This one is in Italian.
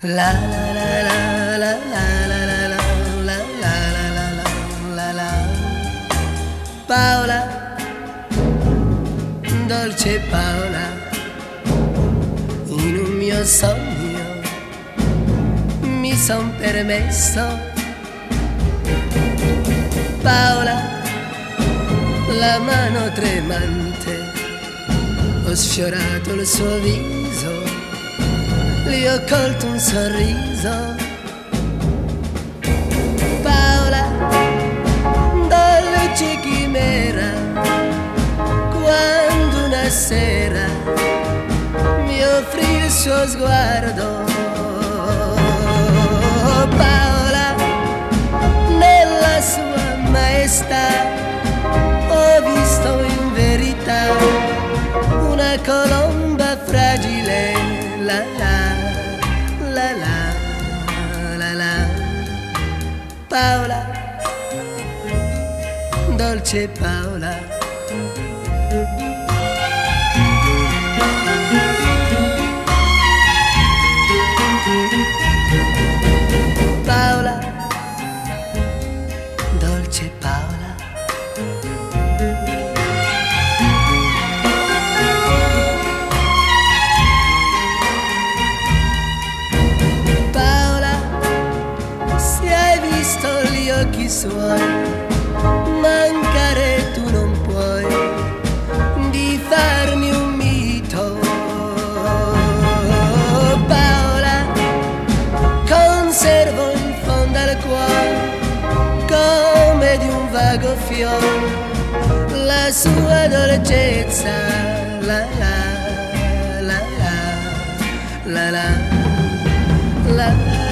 La la la la la la la la la la la la la la Paola, dolce Paola, in un mio sogno mi son permesso. Paola, la mano tremante, ho sfiorato il suo viso gli ho colto un sorriso. Paola, dolce chimera, quando una sera mi offrì il suo sguardo. Paola, nella sua maestà, ho visto in verità una colomba fragile. La, la. dolce Paola. Dolce Paola. Paola, se hai visto gli occhi suoi mancare tu non puoi di farmi un mito. Paola, conservo in fondo al cuore come di un vago fiore la sua dolcezza. La la la la la la la. la.